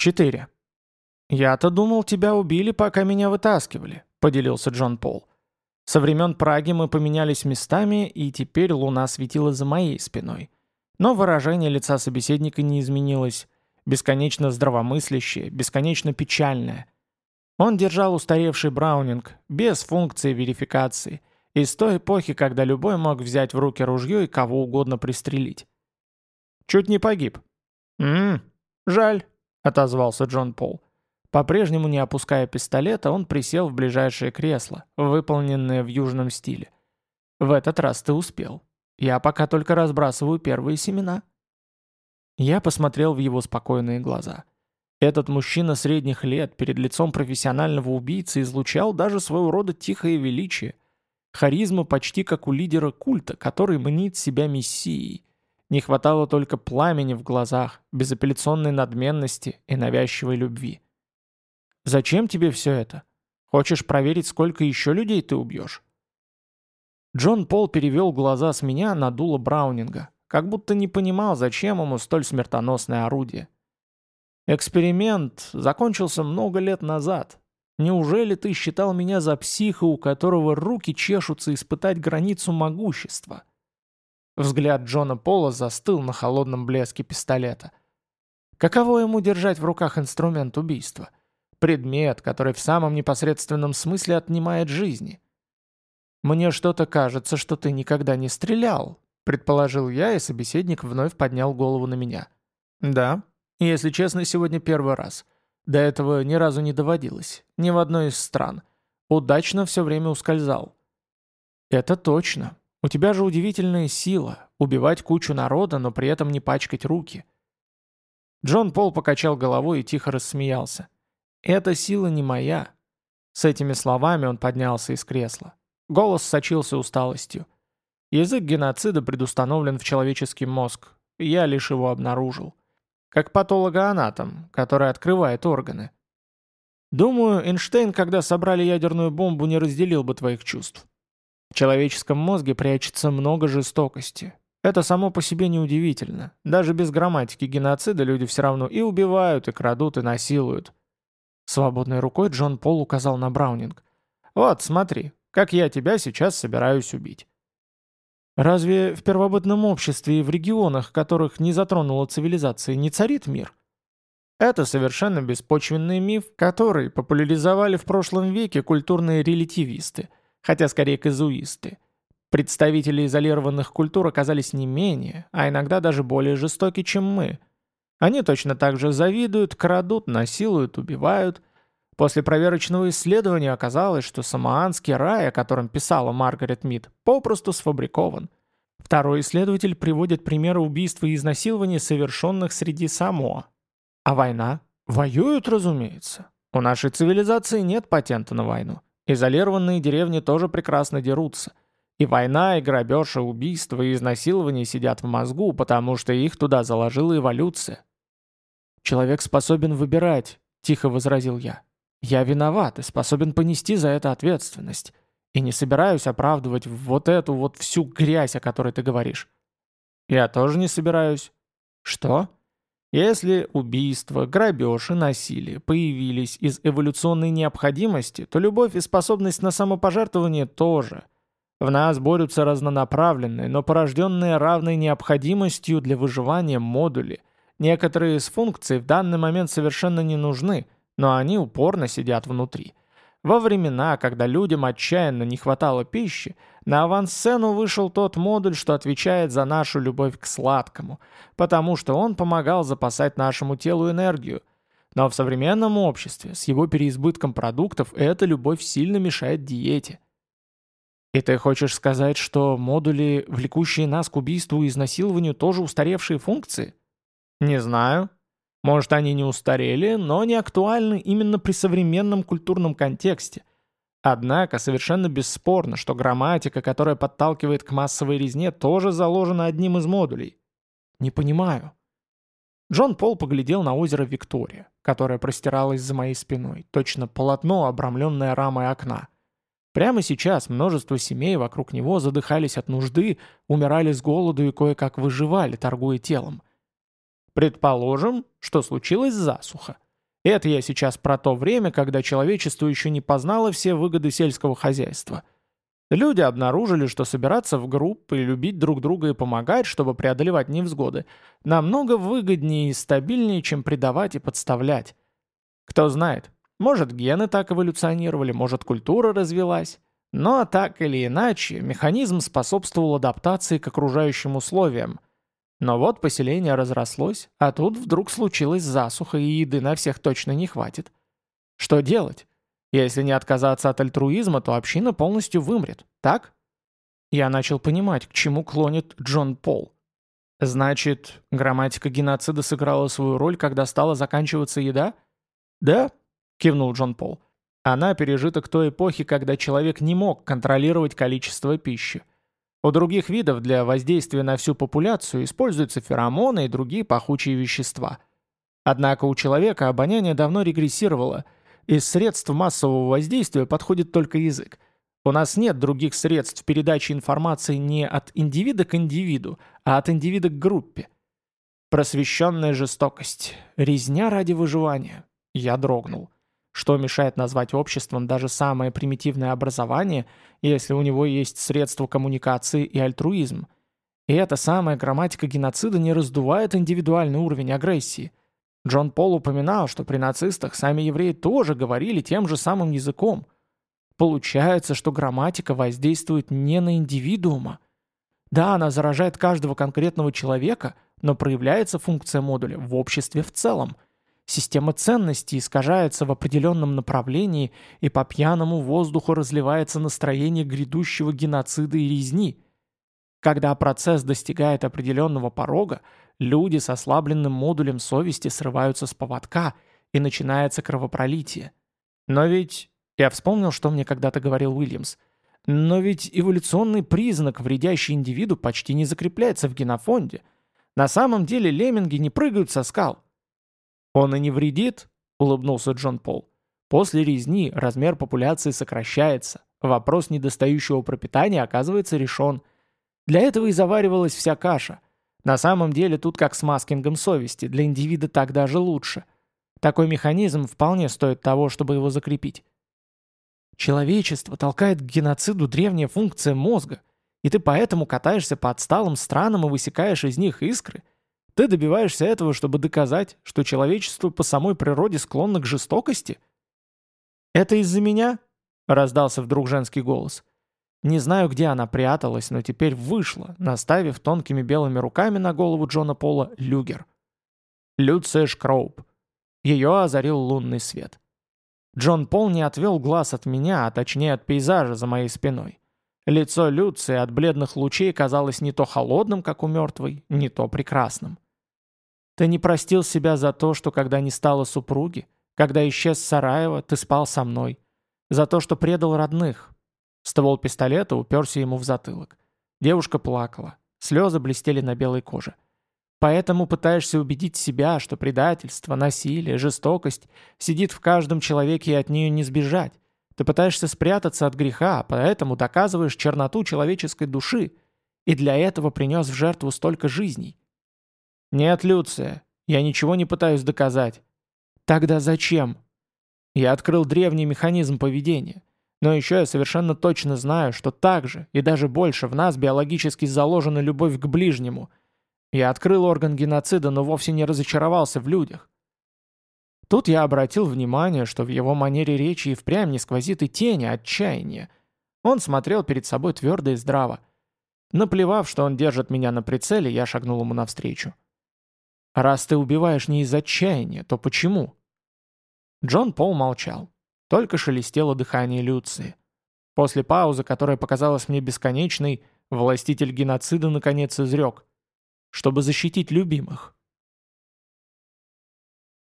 4. «Я-то думал, тебя убили, пока меня вытаскивали», — поделился Джон Пол. «Со времен Праги мы поменялись местами, и теперь луна светила за моей спиной. Но выражение лица собеседника не изменилось. Бесконечно здравомыслящее, бесконечно печальное. Он держал устаревший браунинг, без функции верификации, из той эпохи, когда любой мог взять в руки ружье и кого угодно пристрелить. «Чуть не погиб». «Ммм, жаль», — отозвался Джон Пол. По-прежнему не опуская пистолета, он присел в ближайшее кресло, выполненное в южном стиле. «В этот раз ты успел. Я пока только разбрасываю первые семена». Я посмотрел в его спокойные глаза. Этот мужчина средних лет перед лицом профессионального убийцы излучал даже своего рода тихое величие. Харизма почти как у лидера культа, который мнит себя мессией. Не хватало только пламени в глазах, безапелляционной надменности и навязчивой любви. Зачем тебе все это? Хочешь проверить, сколько еще людей ты убьешь?» Джон Пол перевел глаза с меня на дуло Браунинга, как будто не понимал, зачем ему столь смертоносное орудие. «Эксперимент закончился много лет назад. Неужели ты считал меня за психа, у которого руки чешутся испытать границу могущества?» Взгляд Джона Пола застыл на холодном блеске пистолета. Каково ему держать в руках инструмент убийства? Предмет, который в самом непосредственном смысле отнимает жизни. «Мне что-то кажется, что ты никогда не стрелял», — предположил я, и собеседник вновь поднял голову на меня. «Да, если честно, сегодня первый раз. До этого ни разу не доводилось, ни в одной из стран. Удачно все время ускользал». «Это точно. У тебя же удивительная сила — убивать кучу народа, но при этом не пачкать руки». Джон Пол покачал головой и тихо рассмеялся. «Эта сила не моя». С этими словами он поднялся из кресла. Голос сочился усталостью. Язык геноцида предустановлен в человеческий мозг. Я лишь его обнаружил. Как патологоанатом, который открывает органы. Думаю, Эйнштейн, когда собрали ядерную бомбу, не разделил бы твоих чувств. В человеческом мозге прячется много жестокости. Это само по себе неудивительно. Даже без грамматики геноцида люди все равно и убивают, и крадут, и насилуют. Свободной рукой Джон Пол указал на Браунинг. «Вот, смотри, как я тебя сейчас собираюсь убить». Разве в первобытном обществе и в регионах, которых не затронула цивилизация, не царит мир? Это совершенно беспочвенный миф, который популяризовали в прошлом веке культурные релятивисты, хотя скорее казуисты. Представители изолированных культур оказались не менее, а иногда даже более жестоки, чем мы – они точно так же завидуют, крадут, насилуют, убивают. После проверочного исследования оказалось, что самоанский рай, о котором писала Маргарет Мид, попросту сфабрикован. Второй исследователь приводит примеры убийств и изнасилований, совершенных среди Самоа. А война? Воюют, разумеется. У нашей цивилизации нет патента на войну. Изолированные деревни тоже прекрасно дерутся. И война, и грабеж, и убийство, и изнасилование сидят в мозгу, потому что их туда заложила эволюция. «Человек способен выбирать», — тихо возразил я. «Я виноват и способен понести за это ответственность. И не собираюсь оправдывать вот эту вот всю грязь, о которой ты говоришь». «Я тоже не собираюсь». «Что?» Если убийство, грабеж и насилие появились из эволюционной необходимости, то любовь и способность на самопожертвование тоже. В нас борются разнонаправленные, но порожденные равной необходимостью для выживания модули, Некоторые из функций в данный момент совершенно не нужны, но они упорно сидят внутри. Во времена, когда людям отчаянно не хватало пищи, на авансцену вышел тот модуль, что отвечает за нашу любовь к сладкому, потому что он помогал запасать нашему телу энергию. Но в современном обществе с его переизбытком продуктов эта любовь сильно мешает диете. И ты хочешь сказать, что модули, влекущие нас к убийству и изнасилованию, тоже устаревшие функции? Не знаю. Может, они не устарели, но не актуальны именно при современном культурном контексте. Однако совершенно бесспорно, что грамматика, которая подталкивает к массовой резне, тоже заложена одним из модулей. Не понимаю. Джон Пол поглядел на озеро Виктория, которое простиралось за моей спиной, точно полотно, обрамленное рамой окна. Прямо сейчас множество семей вокруг него задыхались от нужды, умирали с голоду и кое-как выживали, торгуя телом. Предположим, что случилась засуха. Это я сейчас про то время, когда человечество еще не познало все выгоды сельского хозяйства. Люди обнаружили, что собираться в группы, любить друг друга и помогать, чтобы преодолевать невзгоды, намного выгоднее и стабильнее, чем предавать и подставлять. Кто знает, может гены так эволюционировали, может культура развилась. Но так или иначе, механизм способствовал адаптации к окружающим условиям. Но вот поселение разрослось, а тут вдруг случилась засуха и еды на всех точно не хватит. Что делать? Если не отказаться от альтруизма, то община полностью вымрет, так? Я начал понимать, к чему клонит Джон Пол. Значит, грамматика геноцида сыграла свою роль, когда стала заканчиваться еда? Да, кивнул Джон Пол. Она пережита к той эпохе, когда человек не мог контролировать количество пищи. У других видов для воздействия на всю популяцию используются феромоны и другие пахучие вещества. Однако у человека обоняние давно регрессировало – из средств массового воздействия подходит только язык. У нас нет других средств передачи информации не от индивида к индивиду, а от индивида к группе. Просвещенная жестокость. Резня ради выживания. Я дрогнул. Что мешает назвать обществом даже самое примитивное образование, если у него есть средства коммуникации и альтруизм? И эта самая грамматика геноцида не раздувает индивидуальный уровень агрессии. Джон Пол упоминал, что при нацистах сами евреи тоже говорили тем же самым языком. Получается, что грамматика воздействует не на индивидуума. Да, она заражает каждого конкретного человека, но проявляется функция модуля в обществе в целом. Система ценностей искажается в определенном направлении, и по пьяному воздуху разливается настроение грядущего геноцида и резни. Когда процесс достигает определенного порога, Люди с ослабленным модулем совести срываются с поводка, и начинается кровопролитие. Но ведь... Я вспомнил, что мне когда-то говорил Уильямс. Но ведь эволюционный признак, вредящий индивиду, почти не закрепляется в генофонде. На самом деле лемминги не прыгают со скал. «Он и не вредит», — улыбнулся Джон Пол. «После резни размер популяции сокращается. Вопрос недостающего пропитания оказывается решен. Для этого и заваривалась вся каша — на самом деле тут как с маскингом совести, для индивида так даже лучше. Такой механизм вполне стоит того, чтобы его закрепить. Человечество толкает к геноциду древняя функция мозга, и ты поэтому катаешься по отсталым странам и высекаешь из них искры. Ты добиваешься этого, чтобы доказать, что человечество по самой природе склонно к жестокости? «Это из-за меня?» — раздался вдруг женский голос. Не знаю, где она пряталась, но теперь вышла, наставив тонкими белыми руками на голову Джона Пола люгер. Люция Шкроуп. Ее озарил лунный свет. Джон Пол не отвел глаз от меня, а точнее от пейзажа за моей спиной. Лицо Люции от бледных лучей казалось не то холодным, как у мертвой, не то прекрасным. «Ты не простил себя за то, что когда не стало супруги, когда исчез Сараева, ты спал со мной, за то, что предал родных, Ствол пистолета уперся ему в затылок. Девушка плакала. Слезы блестели на белой коже. Поэтому пытаешься убедить себя, что предательство, насилие, жестокость сидит в каждом человеке и от нее не сбежать. Ты пытаешься спрятаться от греха, поэтому доказываешь черноту человеческой души, и для этого принес в жертву столько жизней. Нет, Люция, я ничего не пытаюсь доказать. Тогда зачем? Я открыл древний механизм поведения. Но еще я совершенно точно знаю, что так же и даже больше в нас биологически заложена любовь к ближнему. Я открыл орган геноцида, но вовсе не разочаровался в людях. Тут я обратил внимание, что в его манере речи и впрямь не сквозит и тени отчаяния. Он смотрел перед собой твердо и здраво. Наплевав, что он держит меня на прицеле, я шагнул ему навстречу. «Раз ты убиваешь не из отчаяния, то почему?» Джон Пол молчал. Только шелестело дыхание Люции. После паузы, которая показалась мне бесконечной, властитель геноцида наконец изрек. Чтобы защитить любимых.